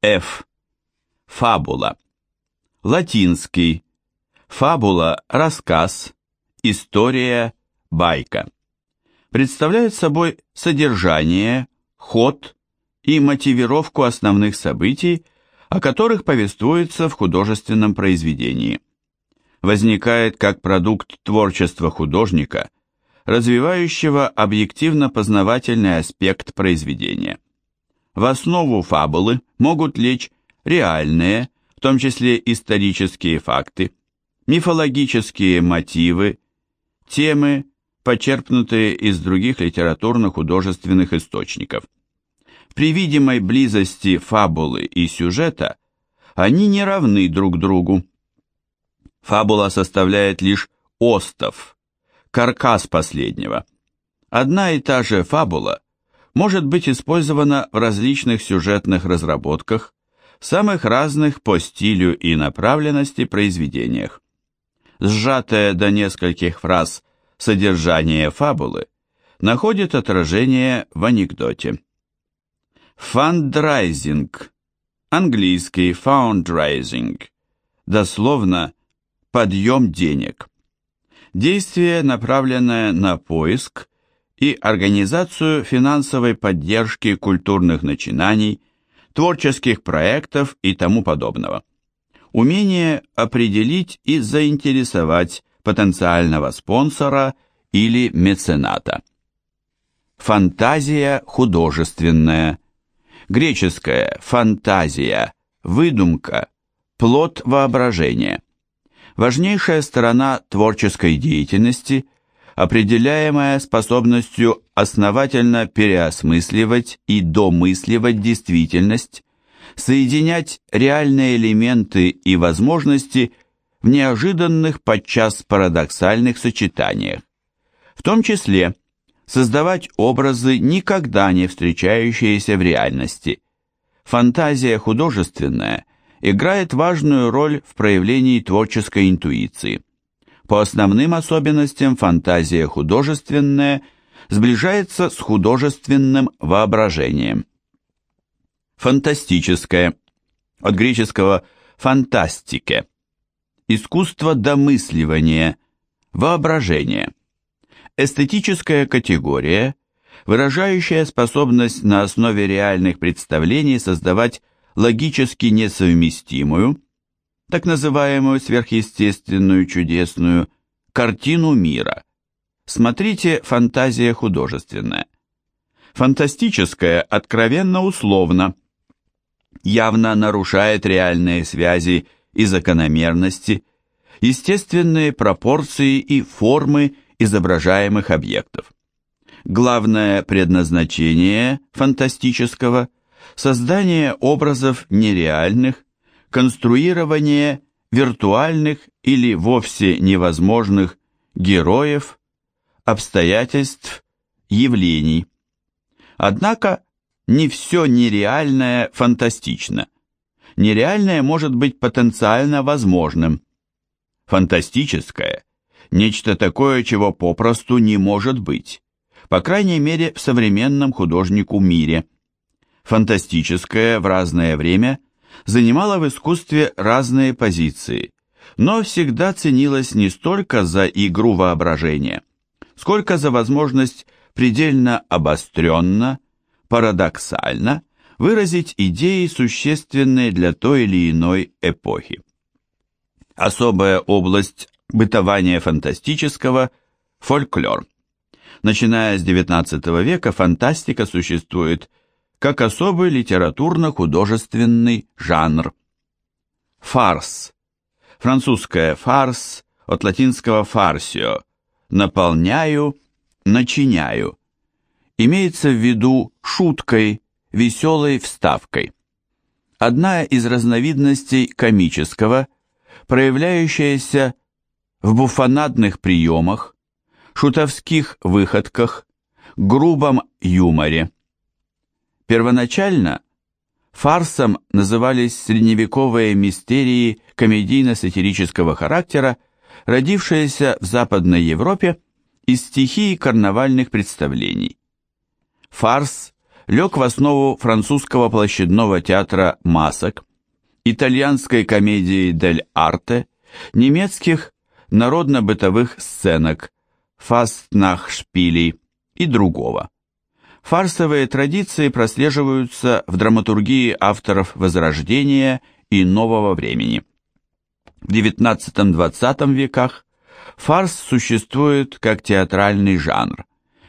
Ф. Фабула. Латинский. Фабула – рассказ, история, байка. Представляет собой содержание, ход и мотивировку основных событий, о которых повествуется в художественном произведении. Возникает как продукт творчества художника, развивающего объективно-познавательный аспект произведения. В основу фабулы могут лечь реальные, в том числе исторические факты, мифологические мотивы, темы, почерпнутые из других литературно-художественных источников. При видимой близости фабулы и сюжета они не равны друг другу. Фабула составляет лишь остов, каркас последнего. Одна и та же фабула может быть использована в различных сюжетных разработках, самых разных по стилю и направленности произведениях. Сжатое до нескольких фраз содержание фабулы находит отражение в анекдоте. Фандрайзинг, английский fundraising, дословно подъем денег. Действие, направленное на поиск и организацию финансовой поддержки культурных начинаний, творческих проектов и тому подобного. Умение определить и заинтересовать потенциального спонсора или мецената. Фантазия художественная. Греческая фантазия, выдумка, плод воображения. Важнейшая сторона творческой деятельности – определяемая способностью основательно переосмысливать и домысливать действительность, соединять реальные элементы и возможности в неожиданных, подчас парадоксальных сочетаниях, в том числе создавать образы, никогда не встречающиеся в реальности. Фантазия художественная играет важную роль в проявлении творческой интуиции. По основным особенностям фантазия художественная сближается с художественным воображением. Фантастическое, от греческого «фантастике», искусство домысливания, воображения. Эстетическая категория, выражающая способность на основе реальных представлений создавать логически несовместимую, так называемую сверхъестественную чудесную картину мира. Смотрите «Фантазия художественная». Фантастическая откровенно условно, явно нарушает реальные связи и закономерности, естественные пропорции и формы изображаемых объектов. Главное предназначение фантастического – создание образов нереальных, конструирование виртуальных или вовсе невозможных героев, обстоятельств, явлений. Однако не все нереальное фантастично. Нереальное может быть потенциально возможным. Фантастическое – нечто такое, чего попросту не может быть, по крайней мере в современном художнику мире. Фантастическое в разное время – занимала в искусстве разные позиции, но всегда ценилась не столько за игру воображения, сколько за возможность предельно обостренно, парадоксально выразить идеи, существенные для той или иной эпохи. Особая область бытования фантастического – фольклор. Начиная с XIX века фантастика существует как особый литературно-художественный жанр. Фарс. Французское фарс от латинского фарсио. Наполняю, начиняю. Имеется в виду шуткой, веселой вставкой. Одна из разновидностей комического, проявляющаяся в буфонадных приемах, шутовских выходках, грубом юморе. Первоначально фарсом назывались средневековые мистерии комедийно-сатирического характера, родившиеся в Западной Европе из стихии карнавальных представлений. Фарс лег в основу французского площадного театра масок, итальянской комедии «Дель Арте», немецких народно-бытовых сценок «Фастнахшпилей» и другого. Фарсовые традиции прослеживаются в драматургии авторов Возрождения и Нового времени. В XIX-XX веках фарс существует как театральный жанр.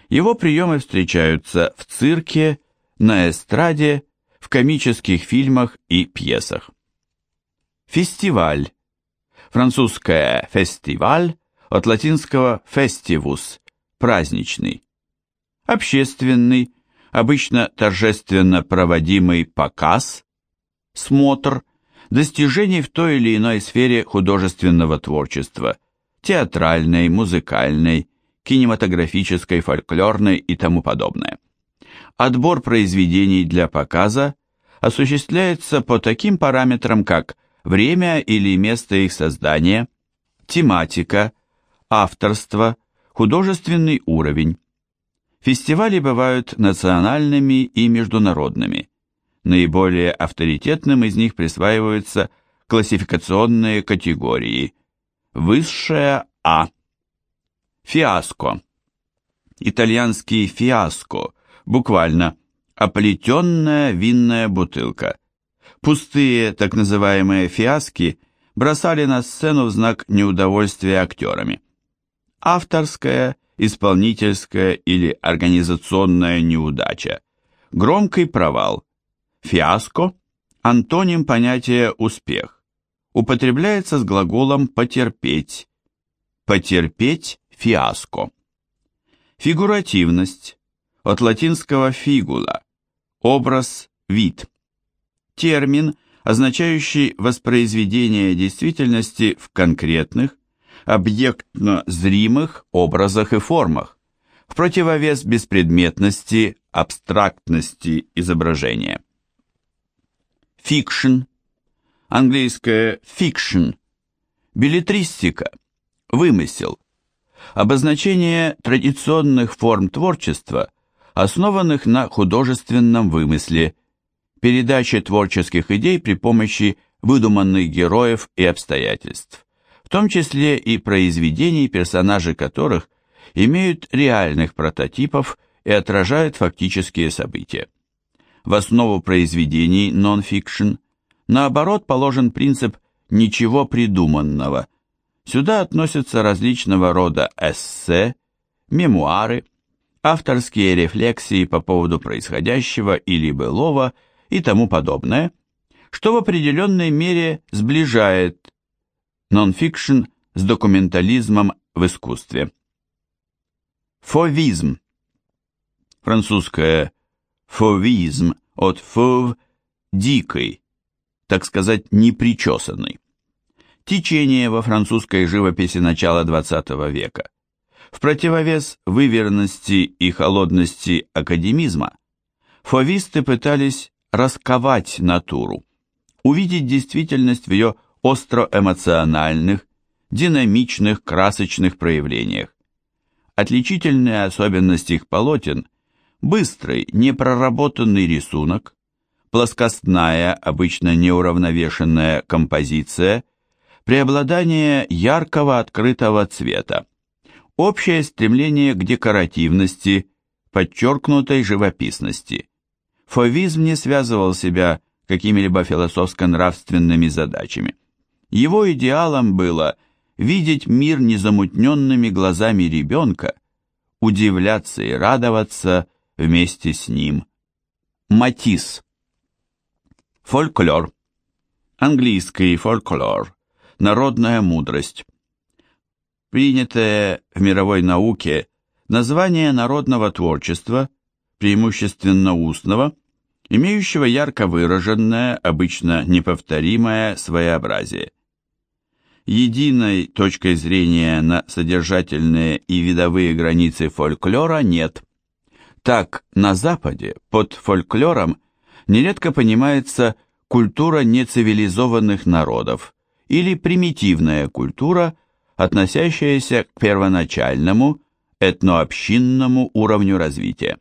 Его приемы встречаются в цирке, на эстраде, в комических фильмах и пьесах. Фестиваль. Французское «фестиваль» от латинского «festivus» – праздничный. Общественный, обычно торжественно проводимый показ, смотр, достижений в той или иной сфере художественного творчества, театральной, музыкальной, кинематографической, фольклорной и тому подобное. Отбор произведений для показа осуществляется по таким параметрам, как время или место их создания, тематика, авторство, художественный уровень. Фестивали бывают национальными и международными. Наиболее авторитетным из них присваиваются классификационные категории. Высшая А. Фиаско. Итальянский фиаско, буквально оплетенная винная бутылка. Пустые так называемые фиаски бросали на сцену в знак неудовольствия актерами. Авторская, исполнительская или организационная неудача. Громкий провал. Фиаско – антоним понятия «успех». Употребляется с глаголом «потерпеть». Потерпеть – фиаско. Фигуративность. От латинского «фигула» – образ, вид термин, означающий воспроизведение действительности в конкретных, объектно-зримых образах и формах, в противовес беспредметности, абстрактности изображения. Фикшн, английское fiction, билетристика, вымысел, обозначение традиционных форм творчества, основанных на художественном вымысле – передачи творческих идей при помощи выдуманных героев и обстоятельств, в том числе и произведений, персонажи которых имеют реальных прототипов и отражают фактические события. В основу произведений нон-фикшн, наоборот, положен принцип «ничего придуманного». Сюда относятся различного рода эссе, мемуары, авторские рефлексии по поводу происходящего или былого – и тому подобное, что в определенной мере сближает нонфикшн с документализмом в искусстве. Фовизм. Французское фовизм от фов – дикий, так сказать, непричесанный. Течение во французской живописи начала XX века. В противовес выверенности и холодности академизма, фовисты пытались расковать натуру, увидеть действительность в ее остроэмоциональных, динамичных, красочных проявлениях. Отличительная особенность их полотен – быстрый, непроработанный рисунок, плоскостная, обычно неуравновешенная композиция, преобладание яркого открытого цвета, общее стремление к декоративности, подчеркнутой живописности. Фовизм не связывал себя какими-либо философско-нравственными задачами. Его идеалом было видеть мир незамутненными глазами ребенка, удивляться и радоваться вместе с ним. Матис. Фольклор. Английский фольклор. Народная мудрость. Принятое в мировой науке название народного творчества, преимущественно устного, имеющего ярко выраженное, обычно неповторимое своеобразие. Единой точкой зрения на содержательные и видовые границы фольклора нет. Так, на Западе под фольклором нередко понимается культура нецивилизованных народов или примитивная культура, относящаяся к первоначальному этнообщинному уровню развития.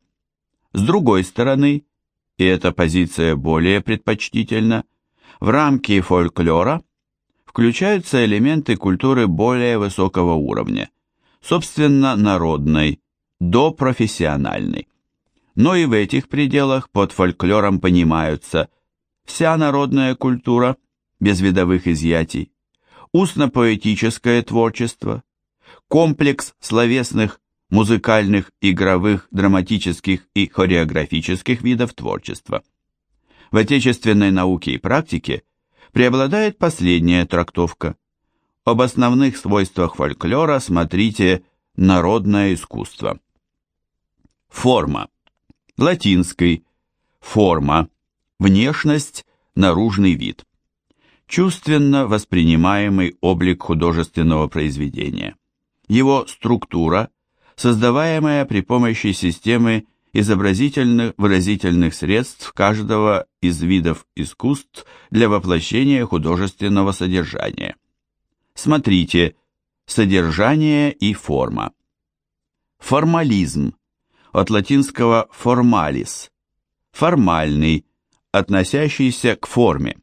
С другой стороны, и эта позиция более предпочтительна, в рамки фольклора включаются элементы культуры более высокого уровня, собственно, народной, допрофессиональной. Но и в этих пределах под фольклором понимаются вся народная культура, без видовых изъятий, устно-поэтическое творчество, комплекс словесных, музыкальных, игровых, драматических и хореографических видов творчества. В отечественной науке и практике преобладает последняя трактовка. Об основных свойствах фольклора смотрите «Народное искусство». Форма. Латинский. Форма. Внешность, наружный вид чувственно воспринимаемый облик художественного произведения. Его структура, создаваемая при помощи системы изобразительных выразительных средств каждого из видов искусств для воплощения художественного содержания. Смотрите «Содержание и форма». Формализм, от латинского formalis, формальный, относящийся к форме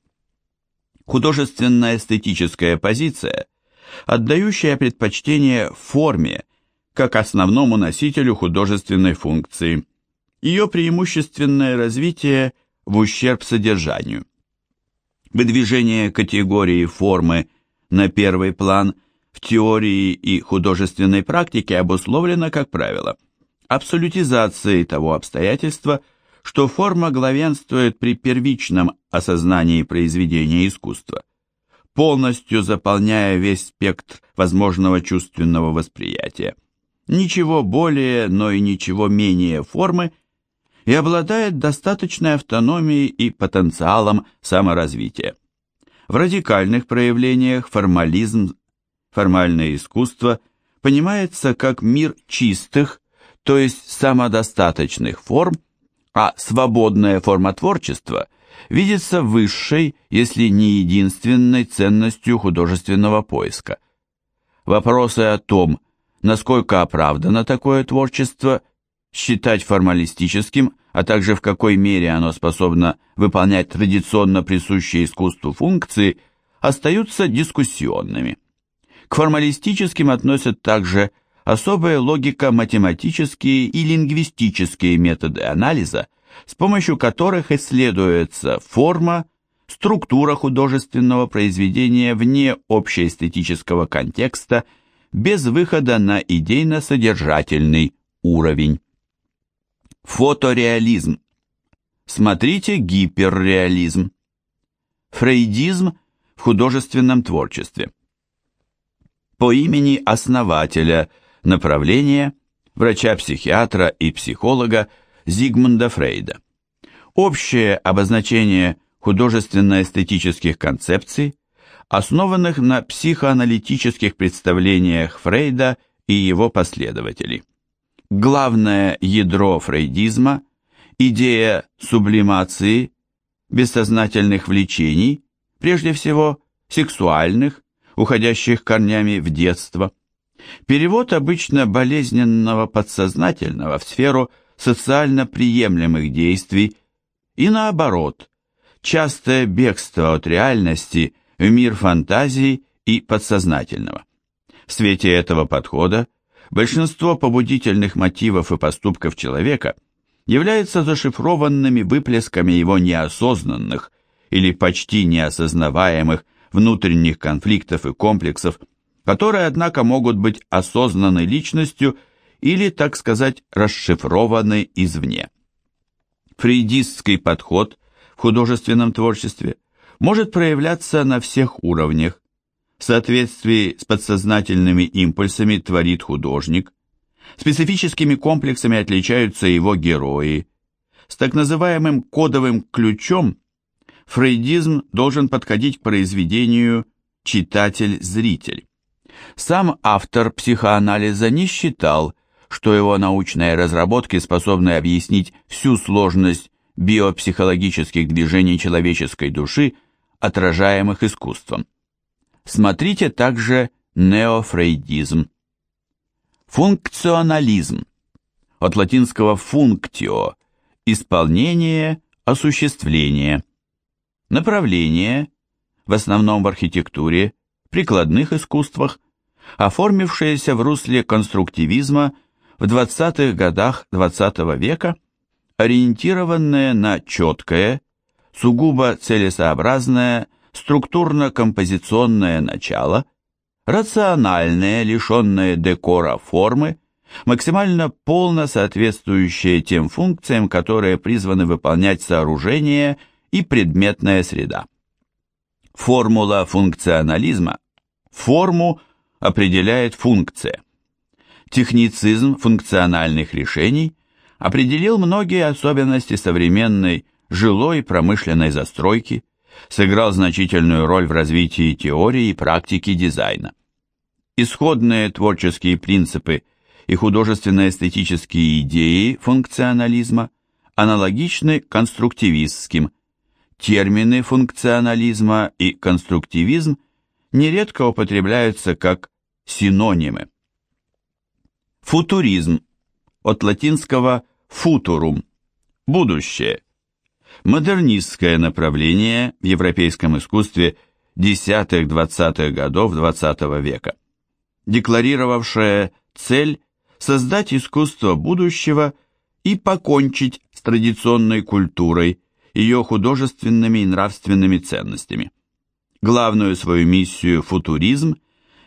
художественно-эстетическая позиция, отдающая предпочтение форме как основному носителю художественной функции, ее преимущественное развитие в ущерб содержанию. Выдвижение категории формы на первый план в теории и художественной практике обусловлено, как правило, абсолютизацией того обстоятельства, что форма главенствует при первичном осознании произведения искусства, полностью заполняя весь спектр возможного чувственного восприятия. Ничего более, но и ничего менее формы и обладает достаточной автономией и потенциалом саморазвития. В радикальных проявлениях формализм, формальное искусство понимается как мир чистых, то есть самодостаточных форм, а свободная форма творчества видится высшей, если не единственной ценностью художественного поиска. Вопросы о том, насколько оправдано такое творчество, считать формалистическим, а также в какой мере оно способно выполнять традиционно присущие искусству функции, остаются дискуссионными. К формалистическим относят также особая логико-математические и лингвистические методы анализа, с помощью которых исследуется форма, структура художественного произведения вне общеэстетического контекста, без выхода на идейно-содержательный уровень. Фотореализм. Смотрите гиперреализм. Фрейдизм в художественном творчестве. По имени основателя – направление врача-психиатра и психолога Зигмунда Фрейда. Общее обозначение художественно-эстетических концепций, основанных на психоаналитических представлениях Фрейда и его последователей. Главное ядро фрейдизма – идея сублимации, бессознательных влечений, прежде всего сексуальных, уходящих корнями в детство – Перевод обычно болезненного подсознательного в сферу социально приемлемых действий и наоборот, частое бегство от реальности в мир фантазии и подсознательного. В свете этого подхода большинство побудительных мотивов и поступков человека являются зашифрованными выплесками его неосознанных или почти неосознаваемых внутренних конфликтов и комплексов, которые, однако, могут быть осознаны личностью или, так сказать, расшифрованы извне. Фрейдистский подход в художественном творчестве может проявляться на всех уровнях, в соответствии с подсознательными импульсами творит художник, специфическими комплексами отличаются его герои, с так называемым кодовым ключом фрейдизм должен подходить к произведению читатель-зритель. Сам автор психоанализа не считал, что его научные разработки способны объяснить всю сложность биопсихологических движений человеческой души, отражаемых искусством. Смотрите также неофрейдизм. Функционализм. От латинского «функтио» исполнение, осуществление. Направление, в основном в архитектуре, прикладных искусствах, оформившееся в русле конструктивизма в 20-х годах XX -го века, ориентированное на четкое, сугубо целесообразное, структурно-композиционное начало, рациональное, лишенное декора формы, максимально полно соответствующее тем функциям, которые призваны выполнять сооружение и предметная среда. Формула функционализма форму определяет функция. Техницизм функциональных решений определил многие особенности современной жилой и промышленной застройки, сыграл значительную роль в развитии теории и практики дизайна. Исходные творческие принципы и художественно-эстетические идеи функционализма аналогичны конструктивистским. Термины функционализма и конструктивизм нередко употребляются как синонимы. Футуризм от латинского futurum – будущее. Модернистское направление в европейском искусстве десятых-двадцатых годов XX -го века, декларировавшее цель создать искусство будущего и покончить с традиционной культурой, ее художественными и нравственными ценностями. Главную свою миссию футуризм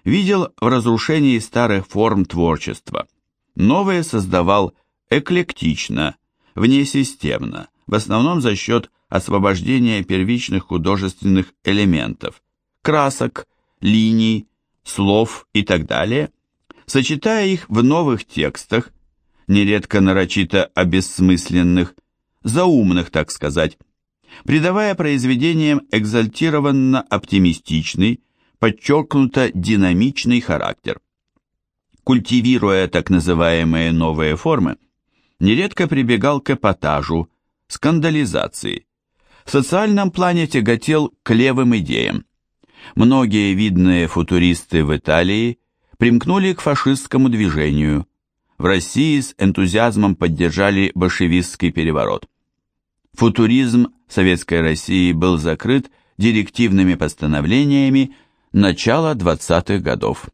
видел в разрушении старых форм творчества. Новое создавал эклектично, внесистемно, в основном за счет освобождения первичных художественных элементов, красок, линий, слов и так далее, сочетая их в новых текстах, нередко нарочито обессмысленных, заумных, так сказать, придавая произведениям экзальтированно оптимистичный, подчеркнуто динамичный характер. Культивируя так называемые новые формы, нередко прибегал к эпатажу, скандализации. В социальном плане тяготел к левым идеям. Многие видные футуристы в Италии примкнули к фашистскому движению. В России с энтузиазмом поддержали большевистский переворот. Футуризм Советской России был закрыт директивными постановлениями начала 20-х годов.